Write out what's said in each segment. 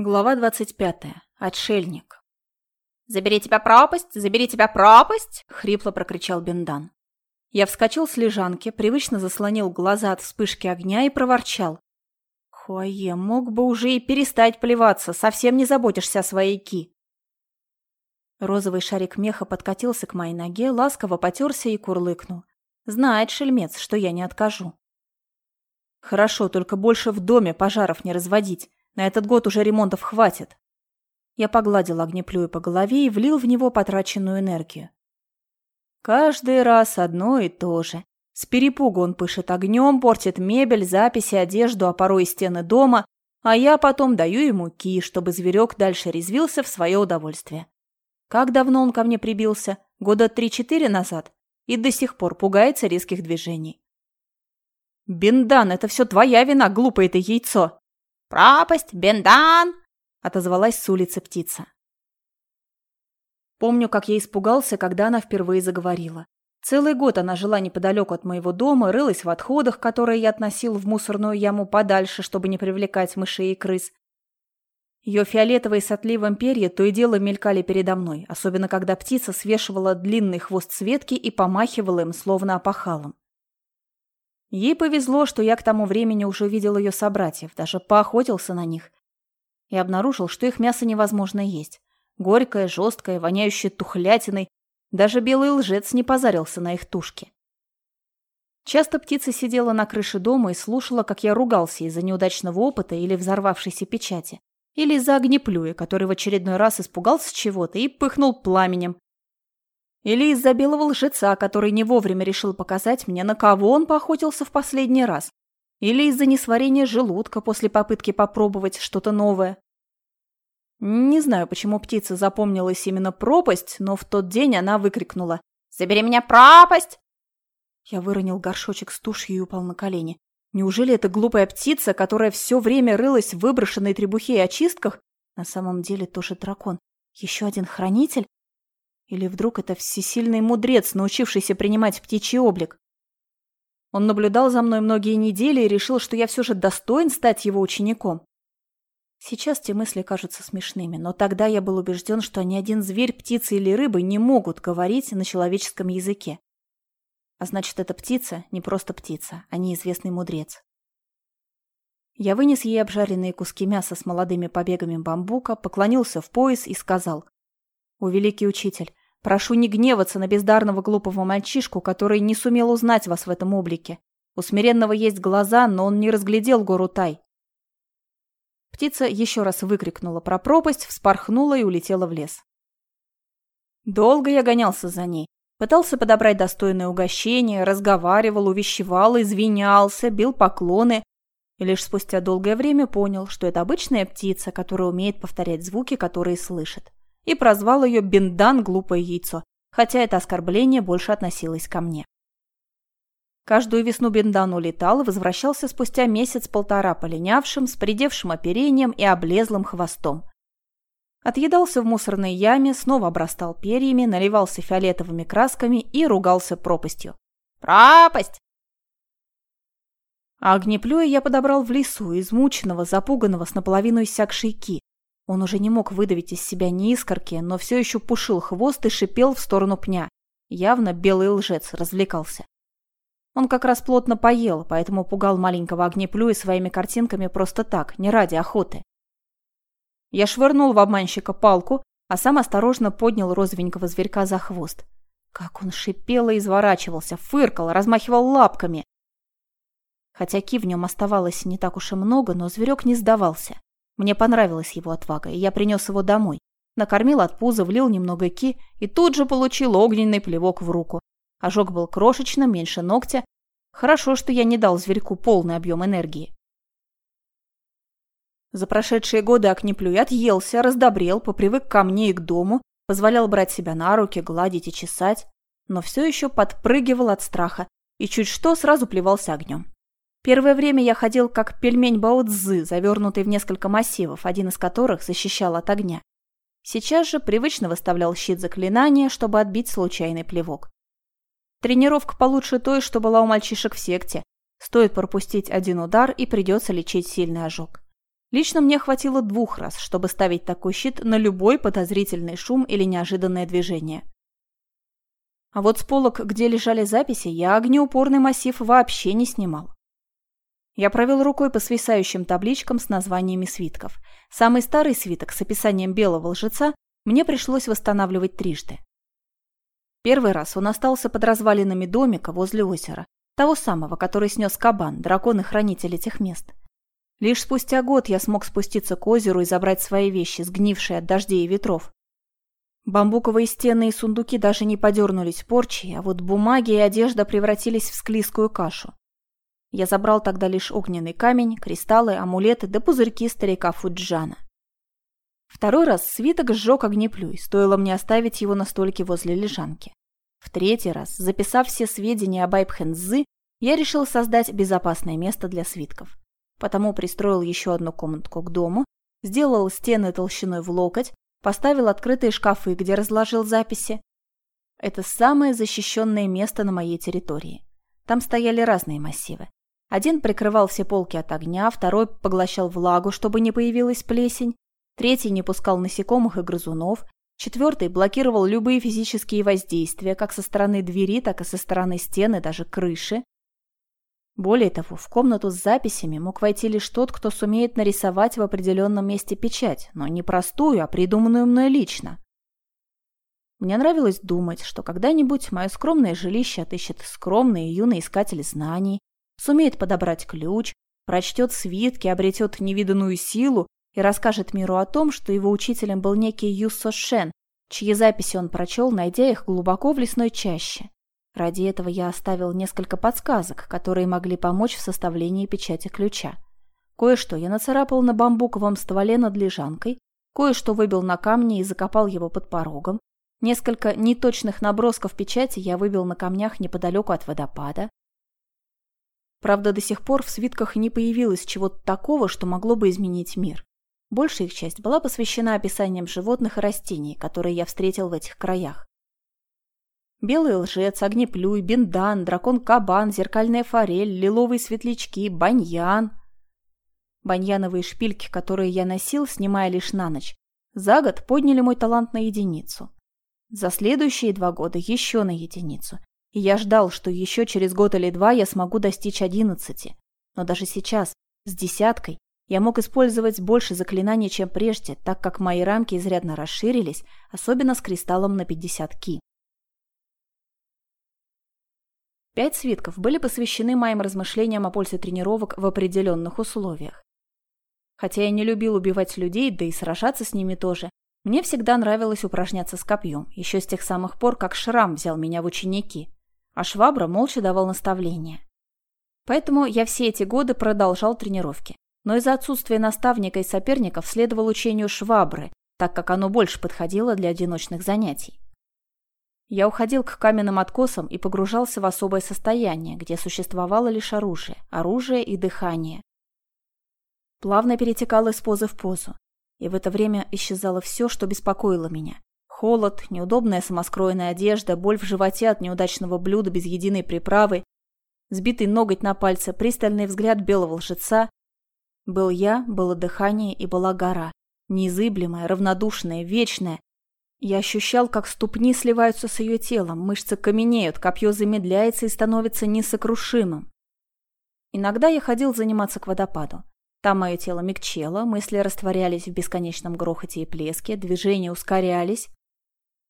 Глава 25. Отшельник. «Забери тебя пропасть! Забери тебя пропасть!» — хрипло прокричал Бендан. Я вскочил с лежанки, привычно заслонил глаза от вспышки огня и проворчал. «Хуае, мог бы уже и перестать плеваться, совсем не заботишься о своей ки». Розовый шарик меха подкатился к моей ноге, ласково потерся и курлыкнул. Знает шельмец, что я не откажу. «Хорошо, только больше в доме пожаров не разводить. На этот год уже ремонтов хватит. Я погладил огнеплюя по голове и влил в него потраченную энергию. Каждый раз одно и то же. С перепугу он пышет огнем, портит мебель, записи, одежду, а порой и стены дома, а я потом даю ему ки, чтобы зверек дальше резвился в свое удовольствие. Как давно он ко мне прибился? Года три-четыре назад? И до сих пор пугается резких движений. «Бендан, это все твоя вина, глупое ты яйцо!» «Пропасть! Бендан!» — отозвалась с улицы птица. Помню, как я испугался, когда она впервые заговорила. Целый год она жила неподалеку от моего дома, рылась в отходах, которые я относил в мусорную яму подальше, чтобы не привлекать мышей и крыс. Ее фиолетовые с отливом перья то и дело мелькали передо мной, особенно когда птица свешивала длинный хвост с ветки и помахивала им, словно опахалом. Ей повезло, что я к тому времени уже увидел ее собратьев, даже поохотился на них. И обнаружил, что их мясо невозможно есть. Горькое, жесткое, воняющее тухлятиной. Даже белый лжец не позарился на их тушки. Часто птица сидела на крыше дома и слушала, как я ругался из-за неудачного опыта или взорвавшейся печати. Или из-за огнеплюя, который в очередной раз испугался чего-то и пыхнул пламенем, или из-за белого лжеца, который не вовремя решил показать мне, на кого он поохотился в последний раз. Или из-за несварения желудка после попытки попробовать что-то новое. Не знаю, почему птица запомнилась именно пропасть, но в тот день она выкрикнула «Забери меня, пропасть!» Я выронил горшочек с тушью и упал на колени. Неужели эта глупая птица, которая все время рылась в выброшенной требухе и очистках, на самом деле тоже дракон? Еще один хранитель? Или вдруг это всесильный мудрец, научившийся принимать птичий облик? Он наблюдал за мной многие недели и решил, что я все же достоин стать его учеником. Сейчас те мысли кажутся смешными, но тогда я был убежден, что ни один зверь, птица или рыба не могут говорить на человеческом языке. А значит, эта птица не просто птица, а неизвестный мудрец. Я вынес ей обжаренные куски мяса с молодыми побегами бамбука, поклонился в пояс и сказал. «О, великий учитель, Прошу не гневаться на бездарного глупого мальчишку, который не сумел узнать вас в этом облике. У смиренного есть глаза, но он не разглядел гору Тай. Птица еще раз выкрикнула про пропасть, вспорхнула и улетела в лес. Долго я гонялся за ней. Пытался подобрать достойное угощение, разговаривал, увещевал, извинялся, бил поклоны. И лишь спустя долгое время понял, что это обычная птица, которая умеет повторять звуки, которые слышит и прозвал ее Бендан «глупое яйцо», хотя это оскорбление больше относилось ко мне. Каждую весну Бендан улетал и возвращался спустя месяц-полтора полинявшим, с придевшим оперением и облезлым хвостом. Отъедался в мусорной яме, снова обрастал перьями, наливался фиолетовыми красками и ругался пропастью. «Пропасть!» А огнеплюя я подобрал в лесу, измученного, запуганного, с наполовину иссякшей ки. Он уже не мог выдавить из себя ни искорки, но все еще пушил хвост и шипел в сторону пня. Явно белый лжец развлекался. Он как раз плотно поел, поэтому пугал маленького огнеплюя своими картинками просто так, не ради охоты. Я швырнул в обманщика палку, а сам осторожно поднял розовенького зверька за хвост. Как он шипел и изворачивался, фыркал, размахивал лапками. Хотя ки в нем оставалось не так уж и много, но зверек не сдавался. Мне понравилась его отвага, и я принес его домой. Накормил от пуза, влил немного ки и тут же получил огненный плевок в руку. Ожог был крошечным, меньше ногтя. Хорошо, что я не дал зверьку полный объем энергии. За прошедшие годы Акнеплюй отъелся, раздобрел, попривык ко мне и к дому, позволял брать себя на руки, гладить и чесать, но все еще подпрыгивал от страха и чуть что сразу плевался огнем. Первое время я ходил как пельмень бао-цзы, завернутый в несколько массивов, один из которых защищал от огня. Сейчас же привычно выставлял щит заклинания, чтобы отбить случайный плевок. Тренировка получше той, что была у мальчишек в секте. Стоит пропустить один удар, и придется лечить сильный ожог. Лично мне хватило двух раз, чтобы ставить такой щит на любой подозрительный шум или неожиданное движение. А вот с полок, где лежали записи, я огнеупорный массив вообще не снимал. Я провел рукой по свисающим табличкам с названиями свитков. Самый старый свиток с описанием белого лжеца мне пришлось восстанавливать трижды. Первый раз он остался под развалинами домика возле озера, того самого, который снес кабан, дракон и хранитель этих мест. Лишь спустя год я смог спуститься к озеру и забрать свои вещи, сгнившие от дождей и ветров. Бамбуковые стены и сундуки даже не подернулись порчей, а вот бумаги и одежда превратились в склизкую кашу. Я забрал тогда лишь огненный камень, кристаллы, амулеты да пузырьки старика Фуджана. Второй раз свиток сжег огнеплюй, стоило мне оставить его на столике возле лежанки. В третий раз, записав все сведения об Айбхензы, я решил создать безопасное место для свитков. Потому пристроил еще одну комнатку к дому, сделал стены толщиной в локоть, поставил открытые шкафы, где разложил записи. Это самое защищенное место на моей территории. Там стояли разные массивы. Один прикрывал все полки от огня, второй поглощал влагу, чтобы не появилась плесень, третий не пускал насекомых и грызунов, четвертый блокировал любые физические воздействия, как со стороны двери, так и со стороны стены, даже крыши. Более того, в комнату с записями мог войти лишь тот, кто сумеет нарисовать в определенном месте печать, но не простую, а придуманную мной лично. Мне нравилось думать, что когда-нибудь мое скромное жилище отыщет скромный и юный искатель знаний, сумеет подобрать ключ, прочтет свитки, обретет невиданную силу и расскажет миру о том, что его учителем был некий Юссо Шен, чьи записи он прочел, найдя их глубоко в лесной чаще. Ради этого я оставил несколько подсказок, которые могли помочь в составлении печати ключа. Кое-что я нацарапал на бамбуковом стволе над лежанкой, кое-что выбил на камне и закопал его под порогом, несколько неточных набросков печати я выбил на камнях неподалеку от водопада, Правда, до сих пор в свитках не появилось чего-то такого, что могло бы изменить мир. Большая их часть была посвящена описаниям животных и растений, которые я встретил в этих краях. Белый лжец, огнеплюй, бендан, дракон-кабан, зеркальная форель, лиловые светлячки, баньян. Баньяновые шпильки, которые я носил, снимая лишь на ночь, за год подняли мой талант на единицу. За следующие два года еще на единицу. Я ждал, что еще через год или два я смогу достичь одиннадцати. Но даже сейчас, с десяткой, я мог использовать больше заклинаний, чем прежде, так как мои рамки изрядно расширились, особенно с кристаллом на 50 ки. Пять свитков были посвящены моим размышлениям о пользе тренировок в определенных условиях. Хотя я не любил убивать людей, да и сражаться с ними тоже, мне всегда нравилось упражняться с копьем, еще с тех самых пор, как Шрам взял меня в ученики а Швабра молча давал наставления. Поэтому я все эти годы продолжал тренировки. Но из-за отсутствия наставника и соперников следовал учению Швабры, так как оно больше подходило для одиночных занятий. Я уходил к каменным откосам и погружался в особое состояние, где существовало лишь оружие, оружие и дыхание. Плавно перетекал из позы в позу, и в это время исчезало все, что беспокоило меня. Холод, неудобная самоскроенная одежда, боль в животе от неудачного блюда без единой приправы, сбитый ноготь на пальце, пристальный взгляд белого лжеца. Был я, было дыхание и была гора. Неизыблемая, равнодушная, вечная. Я ощущал, как ступни сливаются с ее телом, мышцы каменеют, копье замедляется и становится несокрушимым. Иногда я ходил заниматься к водопаду. Там мое тело мягчело, мысли растворялись в бесконечном грохоте и плеске, движения ускорялись.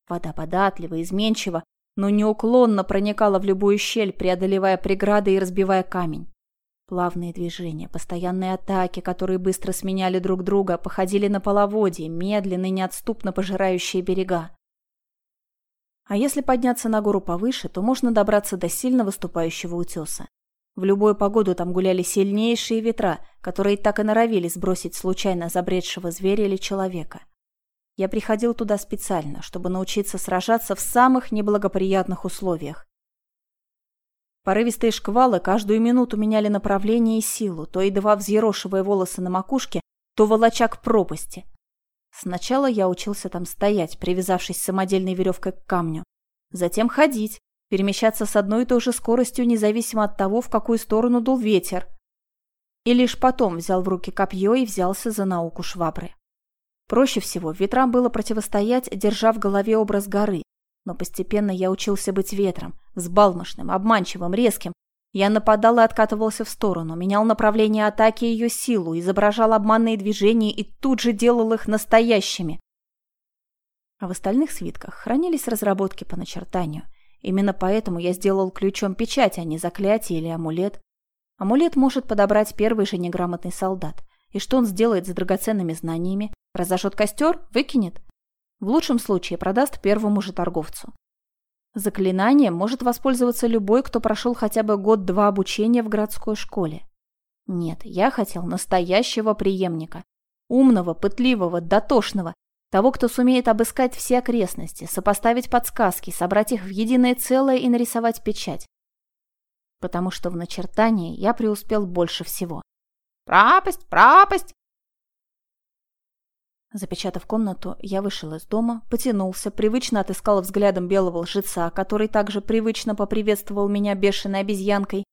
Вода податлива, изменчива, но неуклонно проникала в любую щель, преодолевая преграды и разбивая камень. Плавные движения, постоянные атаки, которые быстро сменяли друг друга, походили на половодье, медленно и неотступно пожирающие берега. А если подняться на гору повыше, то можно добраться до сильно выступающего утеса. В любую погоду там гуляли сильнейшие ветра, которые так и норовили сбросить случайно забредшего зверя или человека. Я приходил туда специально, чтобы научиться сражаться в самых неблагоприятных условиях. Порывистые шквалы каждую минуту меняли направление и силу, то едва взъерошивая волосы на макушке, то волоча к пропасти. Сначала я учился там стоять, привязавшись самодельной веревкой к камню. Затем ходить, перемещаться с одной и той же скоростью, независимо от того, в какую сторону дул ветер. и лишь потом взял в руки копье и взялся за науку швабры. Проще всего ветрам было противостоять, держа в голове образ горы, но постепенно я учился быть ветром, взбалмошным, обманчивым, резким. Я нападал и откатывался в сторону, менял направление атаки и ее силу, изображал обманные движения и тут же делал их настоящими. А в остальных свитках хранились разработки по начертанию. Именно поэтому я сделал ключом печать, а не заклятие или амулет. Амулет может подобрать первый же неграмотный солдат. И что он сделает с драгоценными знаниями? Разожжет костер? Выкинет? В лучшем случае продаст первому же торговцу. Заклинанием может воспользоваться любой, кто прошел хотя бы год-два обучения в городской школе. Нет, я хотел настоящего преемника. Умного, пытливого, дотошного. Того, кто сумеет обыскать все окрестности, сопоставить подсказки, собрать их в единое целое и нарисовать печать. Потому что в начертании я преуспел больше всего. «Пропасть! Пропасть!» Запечатав комнату, я вышел из дома, потянулся, привычно отыскал взглядом белого лжеца, который также привычно поприветствовал меня бешеной обезьянкой.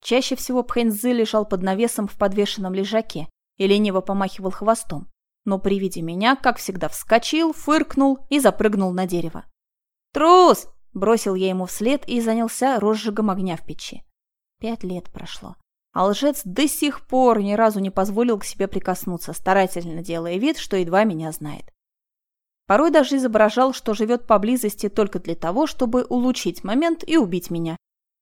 Чаще всего Пхэньзы лежал под навесом в подвешенном лежаке и лениво помахивал хвостом, но при виде меня, как всегда, вскочил, фыркнул и запрыгнул на дерево. «Трус!» – бросил я ему вслед и занялся розжигом огня в печи. Пять лет прошло. А лжец до сих пор ни разу не позволил к себе прикоснуться, старательно делая вид, что едва меня знает. Порой даже изображал, что живет поблизости только для того, чтобы улучшить момент и убить меня.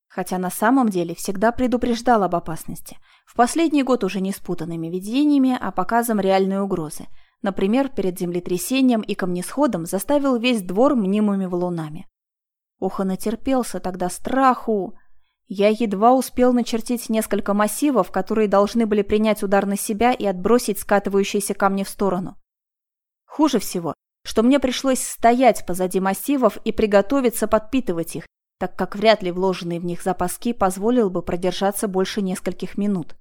Хотя на самом деле всегда предупреждал об опасности. В последний год уже не спутанными видениями, а показом реальной угрозы. Например, перед землетрясением и камнесходом заставил весь двор мнимыми валунами. Ох, и натерпелся тогда страху. Я едва успел начертить несколько массивов, которые должны были принять удар на себя и отбросить скатывающиеся камни в сторону. Хуже всего, что мне пришлось стоять позади массивов и приготовиться подпитывать их, так как вряд ли вложенный в них запаски позволил бы продержаться больше нескольких минут.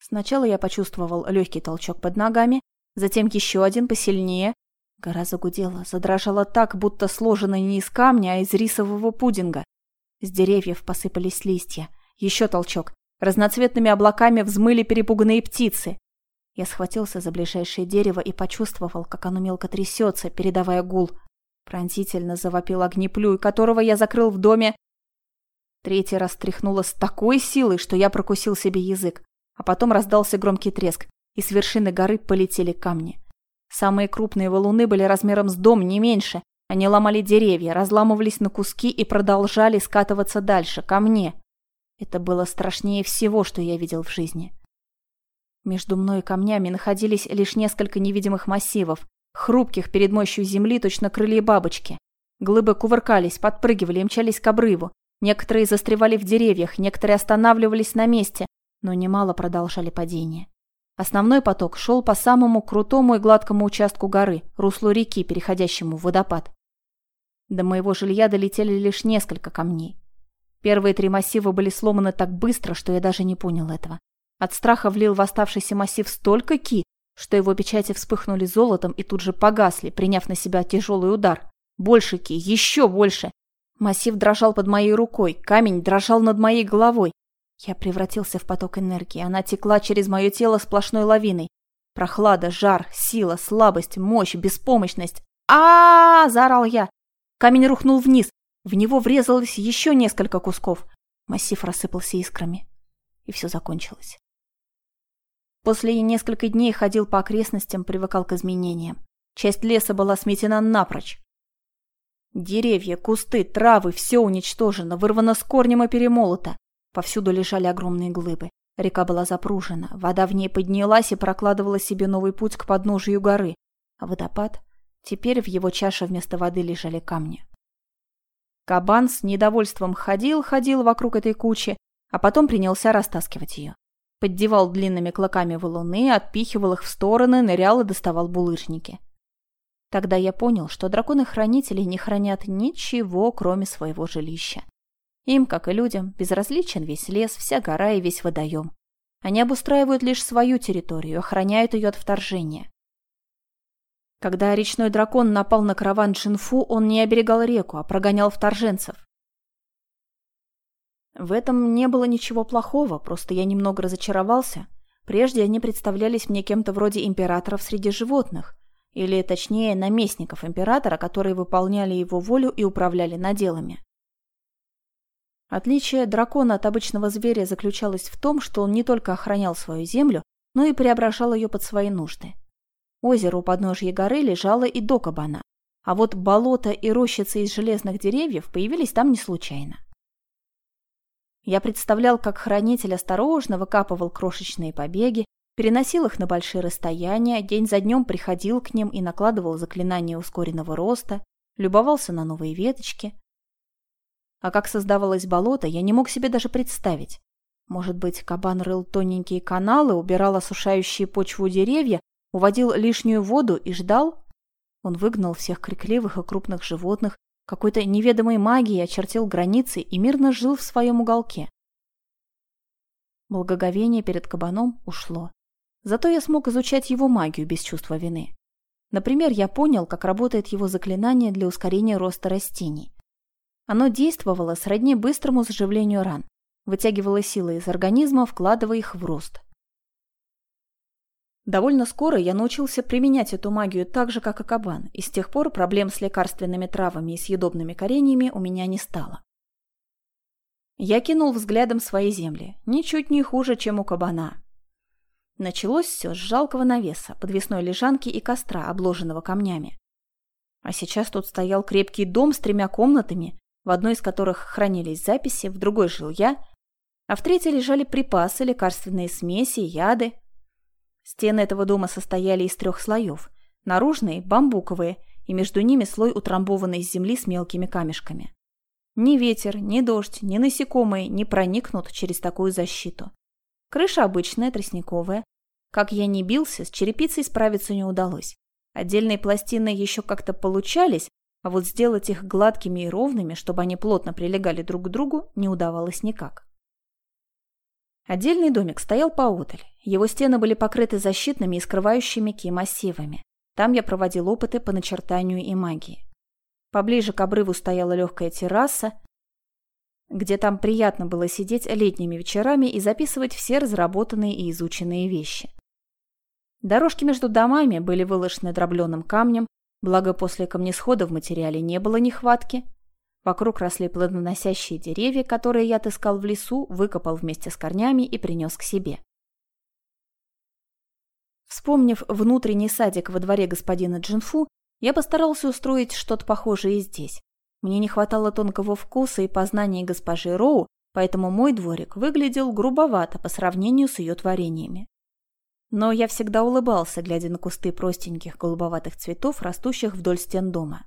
Сначала я почувствовал легкий толчок под ногами, затем еще один посильнее. Гора загудела, задрожала так, будто сложена не из камня, а из рисового пудинга. С деревьев посыпались листья. Еще толчок. Разноцветными облаками взмыли перепуганные птицы. Я схватился за ближайшее дерево и почувствовал, как оно мелко трясется, передавая гул. Пронзительно завопил огнеплюй, которого я закрыл в доме. Третий раз тряхнуло с такой силой, что я прокусил себе язык. А потом раздался громкий треск, и с вершины горы полетели камни. Самые крупные валуны были размером с дом, не меньше, они ломали деревья, разламывались на куски и продолжали скатываться дальше, ко мне. Это было страшнее всего, что я видел в жизни. Между мной и камнями находились лишь несколько невидимых массивов, хрупких перед мощью земли точно крылья бабочки. Глыбы кувыркались, подпрыгивали и мчались к обрыву. Некоторые застревали в деревьях, некоторые останавливались на месте, но немало продолжали падение. Основной поток шел по самому крутому и гладкому участку горы, руслу реки, переходящему в водопад. До моего жилья долетели лишь несколько камней. Первые три массива были сломаны так быстро, что я даже не понял этого. От страха влил в оставшийся массив столько ки, что его печати вспыхнули золотом и тут же погасли, приняв на себя тяжелый удар. Больше ки, еще больше. Массив дрожал под моей рукой, камень дрожал над моей головой. Я превратился в поток энергии, она текла через мое тело сплошной лавиной. Прохлада, жар, сила, слабость, мощь, беспомощность. а, -а, -а, -а заорал я. Камень рухнул вниз. В него врезалось еще несколько кусков. Массив рассыпался искрами. И все закончилось. После я несколько дней ходил по окрестностям, привыкал к изменениям. Часть леса была сметена напрочь. Деревья, кусты, травы – все уничтожено, вырвано с корнем и перемолото. Повсюду лежали огромные глыбы. Река была запружена, вода в ней поднялась и прокладывала себе новый путь к подножию горы. А водопад Теперь в его чаше вместо воды лежали камни. Кабан с недовольством ходил-ходил вокруг этой кучи, а потом принялся растаскивать ее. Поддевал длинными клыками валуны, отпихивал их в стороны, нырял и доставал булыжники. Тогда я понял, что драконы-хранители не хранят ничего, кроме своего жилища. Им, как и людям, безразличен весь лес, вся гора и весь водоем. Они обустраивают лишь свою территорию, охраняют ее от вторжения. Когда речной дракон напал на караван Джинфу, он не оберегал реку, а прогонял вторженцев. В этом не было ничего плохого, просто я немного разочаровался. Прежде они представлялись мне кем-то вроде императоров среди животных, или, точнее, наместников императора, которые выполняли его волю и управляли наделами. Отличие дракона от обычного зверя заключалось в том, что он не только охранял свою землю, но и преображал ее под свои нужды. Озеро у подножья горы лежало и до кабана, а вот болото и рощицы из железных деревьев появились там не случайно. Я представлял, как хранитель осторожно выкапывал крошечные побеги, переносил их на большие расстояния, день за днем приходил к ним и накладывал заклинания ускоренного роста, любовался на новые веточки. А как создавалось болото, я не мог себе даже представить. Может быть, кабан рыл тоненькие каналы, убирал осушающие почву деревья, уводил лишнюю воду и ждал? Он выгнал всех крикливых и крупных животных, какой-то неведомой магией очертил границы и мирно жил в своем уголке. Благоговение перед кабаном ушло. Зато я смог изучать его магию без чувства вины. Например, я понял, как работает его заклинание для ускорения роста растений. Оно действовало сродни быстрому заживлению ран вытягивала силы из организма, вкладывая их в рост. Довольно скоро я научился применять эту магию так же, как и кабан, и с тех пор проблем с лекарственными травами и съедобными кореньями у меня не стало. Я кинул взглядом свои земли, ничуть не хуже, чем у кабана. Началось все с жалкого навеса, подвесной лежанки и костра, обложенного камнями. А сейчас тут стоял крепкий дом с тремя комнатами, в одной из которых хранились записи, в другой жил я, а в третьей лежали припасы, лекарственные смеси, яды. Стены этого дома состояли из трех слоев. Наружные – бамбуковые, и между ними слой утрамбованной земли с мелкими камешками. Ни ветер, ни дождь, ни насекомые не проникнут через такую защиту. Крыша обычная, тростниковая. Как я не бился, с черепицей справиться не удалось. Отдельные пластины еще как-то получались, а вот сделать их гладкими и ровными, чтобы они плотно прилегали друг к другу, не удавалось никак. Отдельный домик стоял поодаль. Его стены были покрыты защитными и скрывающими ки массивами. Там я проводил опыты по начертанию и магии. Поближе к обрыву стояла легкая терраса, где там приятно было сидеть летними вечерами и записывать все разработанные и изученные вещи. Дорожки между домами были выложены дробленым камнем, благо после камнесхода в материале не было нехватки, Вокруг росли плодоносящие деревья, которые я отыскал в лесу, выкопал вместе с корнями и принес к себе. Вспомнив внутренний садик во дворе господина Джинфу, я постарался устроить что-то похожее и здесь. Мне не хватало тонкого вкуса и познания госпожи Роу, поэтому мой дворик выглядел грубовато по сравнению с ее творениями. Но я всегда улыбался, глядя на кусты простеньких голубоватых цветов, растущих вдоль стен дома.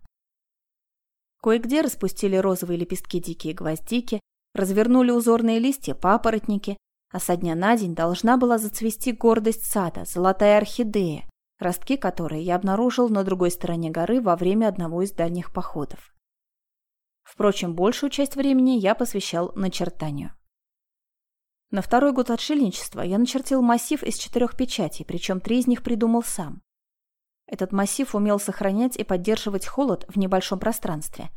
Кое-где распустили розовые лепестки дикие гвоздики, развернули узорные листья папоротники, а со дня на день должна была зацвести гордость сада, золотая орхидея, ростки которой я обнаружил на другой стороне горы во время одного из дальних походов. Впрочем, большую часть времени я посвящал начертанию. На второй год отшельничества я начертил массив из четырех печатей, причем три из них придумал сам. Этот массив умел сохранять и поддерживать холод в небольшом пространстве,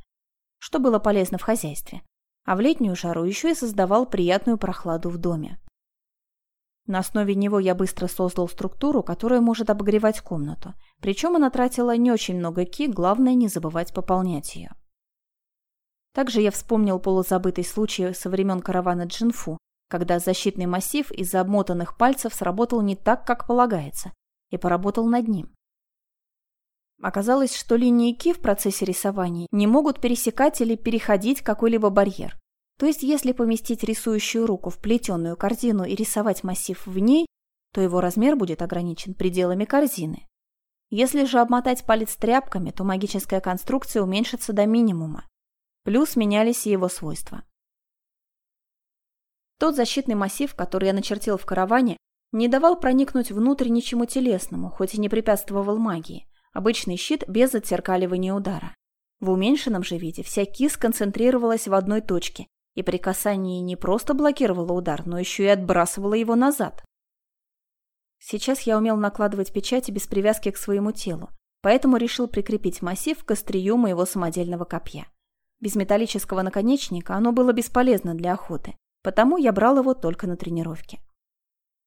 что было полезно в хозяйстве, а в летнюю жару еще и создавал приятную прохладу в доме. На основе него я быстро создал структуру, которая может обогревать комнату, причем она тратила не очень много ки, главное не забывать пополнять ее. Также я вспомнил полузабытый случай со времен каравана Джинфу, когда защитный массив из-за обмотанных пальцев сработал не так, как полагается, и поработал над ним. Оказалось, что линии Ки в процессе рисования не могут пересекать или переходить какой-либо барьер. То есть, если поместить рисующую руку в плетеную корзину и рисовать массив в ней, то его размер будет ограничен пределами корзины. Если же обмотать палец тряпками, то магическая конструкция уменьшится до минимума. Плюс менялись и его свойства. Тот защитный массив, который я начертил в караване, не давал проникнуть внутрь ничему телесному, хоть и не препятствовал магии. Обычный щит без отзеркаливания удара. В уменьшенном же виде вся ки сконцентрировалась в одной точке и при касании не просто блокировала удар, но еще и отбрасывала его назад. Сейчас я умел накладывать печати без привязки к своему телу, поэтому решил прикрепить массив к острию моего самодельного копья. Без металлического наконечника оно было бесполезно для охоты, потому я брал его только на тренировке.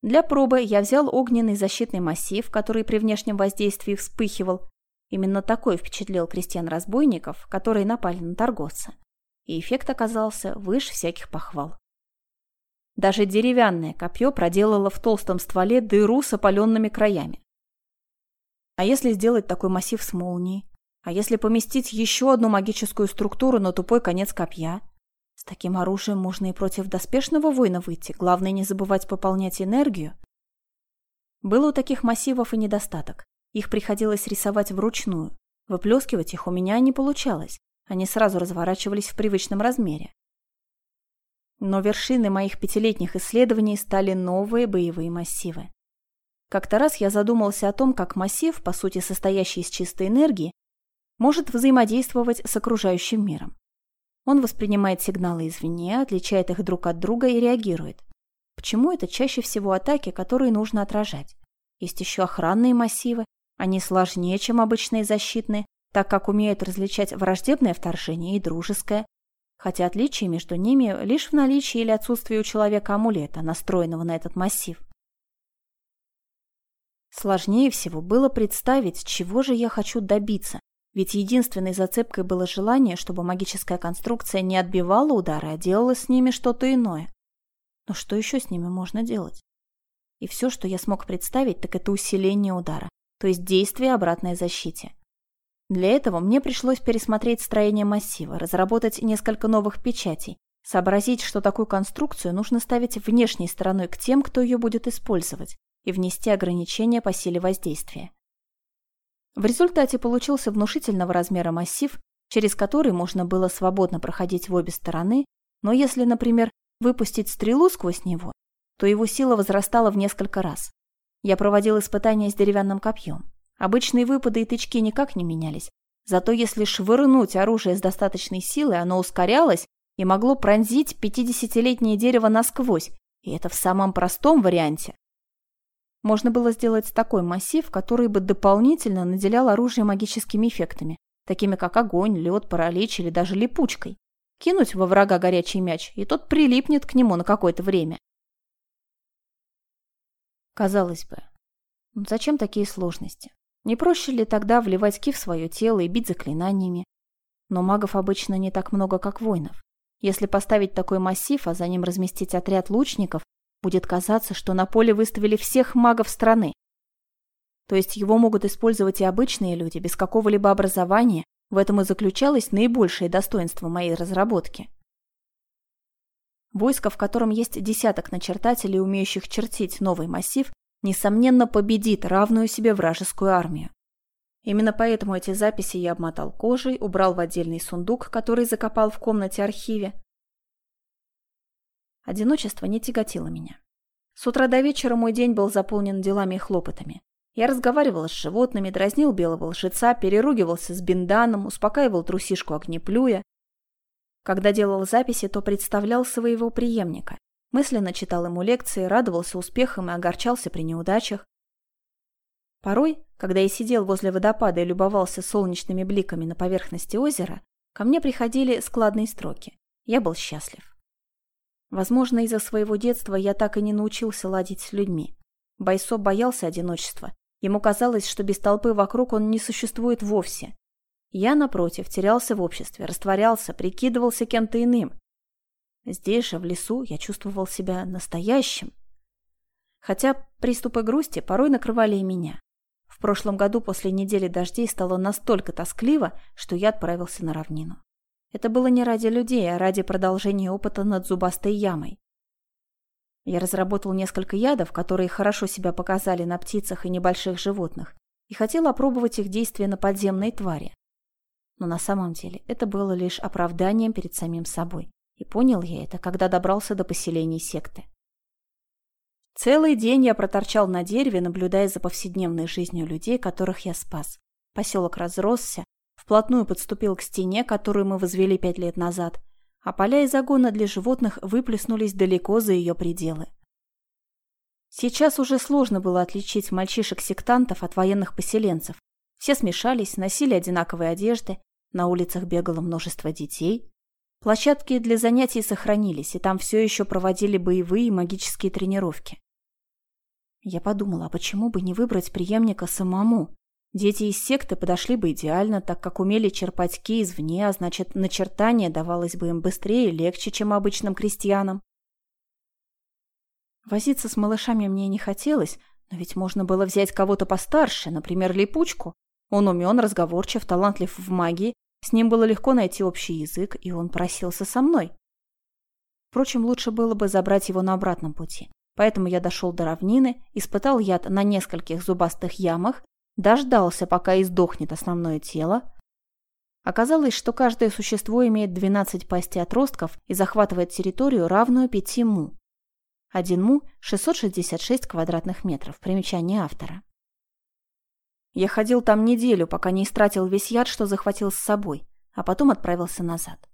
Для пробы я взял огненный защитный массив, который при внешнем воздействии вспыхивал. Именно такой впечатлил крестьян-разбойников, которые напали на торговца. И эффект оказался выше всяких похвал. Даже деревянное копье проделало в толстом стволе дыру с опаленными краями. А если сделать такой массив с молнией? А если поместить еще одну магическую структуру на тупой конец копья? Таким оружием можно и против доспешного воина выйти. Главное не забывать пополнять энергию. Было у таких массивов и недостаток. Их приходилось рисовать вручную. Выплескивать их у меня не получалось. Они сразу разворачивались в привычном размере. Но вершиной моих пятилетних исследований стали новые боевые массивы. Как-то раз я задумался о том, как массив, по сути состоящий из чистой энергии, может взаимодействовать с окружающим миром. Он воспринимает сигналы извне, отличает их друг от друга и реагирует. Почему это чаще всего атаки, которые нужно отражать? Есть еще охранные массивы. Они сложнее, чем обычные защитные, так как умеют различать враждебное вторжение и дружеское. Хотя отличие между ними лишь в наличии или отсутствии у человека амулета, настроенного на этот массив. Сложнее всего было представить, чего же я хочу добиться, ведь единственной зацепкой было желание, чтобы магическая конструкция не отбивала удары, а делала с ними что-то иное. Но что еще с ними можно делать? И все, что я смог представить, так это усиление удара, то есть действие обратной защите. Для этого мне пришлось пересмотреть строение массива, разработать несколько новых печатей, сообразить, что такую конструкцию нужно ставить внешней стороной к тем, кто ее будет использовать, и внести ограничения по силе воздействия. В результате получился внушительного размера массив, через который можно было свободно проходить в обе стороны, но если, например, выпустить стрелу сквозь него, то его сила возрастала в несколько раз. Я проводил испытания с деревянным копьем. Обычные выпады и тычки никак не менялись. Зато если швырнуть оружие с достаточной силой, оно ускорялось и могло пронзить 50-летнее дерево насквозь, и это в самом простом варианте. Можно было сделать такой массив, который бы дополнительно наделял оружие магическими эффектами, такими как огонь, лед, паралич или даже липучкой. Кинуть во врага горячий мяч, и тот прилипнет к нему на какое-то время. Казалось бы, ну зачем такие сложности? Не проще ли тогда вливать ки в свое тело и бить заклинаниями? Но магов обычно не так много, как воинов. Если поставить такой массив, а за ним разместить отряд лучников, будет казаться, что на поле выставили всех магов страны. То есть его могут использовать и обычные люди, без какого-либо образования, в этом и заключалось наибольшее достоинство моей разработки. Войско, в котором есть десяток начертателей, умеющих чертить новый массив, несомненно победит равную себе вражескую армию. Именно поэтому эти записи я обмотал кожей, убрал в отдельный сундук, который закопал в комнате архиве, Одиночество не тяготило меня. С утра до вечера мой день был заполнен делами и хлопотами. Я разговаривал с животными, дразнил белого лжеца, переругивался с бинданом, успокаивал трусишку огнеплюя. Когда делал записи, то представлял своего преемника. Мысленно читал ему лекции, радовался успехам и огорчался при неудачах. Порой, когда я сидел возле водопада и любовался солнечными бликами на поверхности озера, ко мне приходили складные строки. Я был счастлив. Возможно, из-за своего детства я так и не научился ладить с людьми. Байсо боялся одиночества. Ему казалось, что без толпы вокруг он не существует вовсе. Я, напротив, терялся в обществе, растворялся, прикидывался кем-то иным. Здесь же, в лесу, я чувствовал себя настоящим. Хотя приступы грусти порой накрывали и меня. В прошлом году после недели дождей стало настолько тоскливо, что я отправился на равнину. Это было не ради людей, а ради продолжения опыта над зубастой ямой. Я разработал несколько ядов, которые хорошо себя показали на птицах и небольших животных, и хотел опробовать их действие на подземной твари. Но на самом деле это было лишь оправданием перед самим собой. И понял я это, когда добрался до поселений секты. Целый день я проторчал на дереве, наблюдая за повседневной жизнью людей, которых я спас. Поселок разросся, вплотную подступил к стене, которую мы возвели пять лет назад, а поля и загоны для животных выплеснулись далеко за ее пределы. Сейчас уже сложно было отличить мальчишек-сектантов от военных поселенцев. Все смешались, носили одинаковые одежды, на улицах бегало множество детей. Площадки для занятий сохранились, и там все еще проводили боевые и магические тренировки. Я подумала, а почему бы не выбрать преемника самому? Дети из секты подошли бы идеально, так как умели черпать ки извне, а значит, начертание давалось бы им быстрее и легче, чем обычным крестьянам. Возиться с малышами мне не хотелось, но ведь можно было взять кого-то постарше, например, Липучку. Он умен, разговорчив, талантлив в магии, с ним было легко найти общий язык, и он просился со мной. Впрочем, лучше было бы забрать его на обратном пути. Поэтому я дошел до равнины, испытал яд на нескольких зубастых ямах, дождался, пока издохнет основное тело. Оказалось, что каждое существо имеет 12 пастей отростков и захватывает территорию, равную 5 му. Один му – 666 квадратных метров. Примечание автора. Я ходил там неделю, пока не истратил весь яд, что захватил с собой, а потом отправился назад.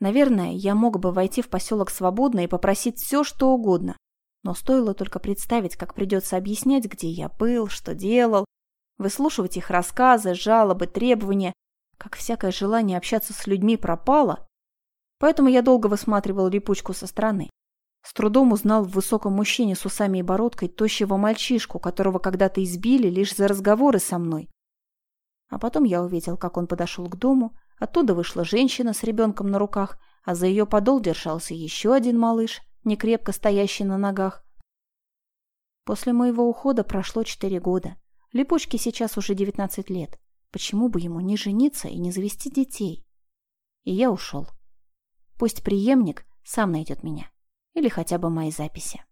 Наверное, я мог бы войти в поселок свободно и попросить все, что угодно, но стоило только представить, как придется объяснять, где я был, что делал, выслушивать их рассказы, жалобы, требования, как всякое желание общаться с людьми пропало. Поэтому я долго высматривал липучку со стороны. С трудом узнал в высоком мужчине с усами и бородкой тощего мальчишку, которого когда-то избили лишь за разговоры со мной. А потом я увидел, как он подошел к дому, оттуда вышла женщина с ребенком на руках, а за ее подол держался еще один малыш, некрепко стоящий на ногах. После моего ухода прошло четыре года. Липучке сейчас уже девятнадцать лет. Почему бы ему не жениться и не завести детей? И я ушел. Пусть преемник сам найдет меня. Или хотя бы мои записи.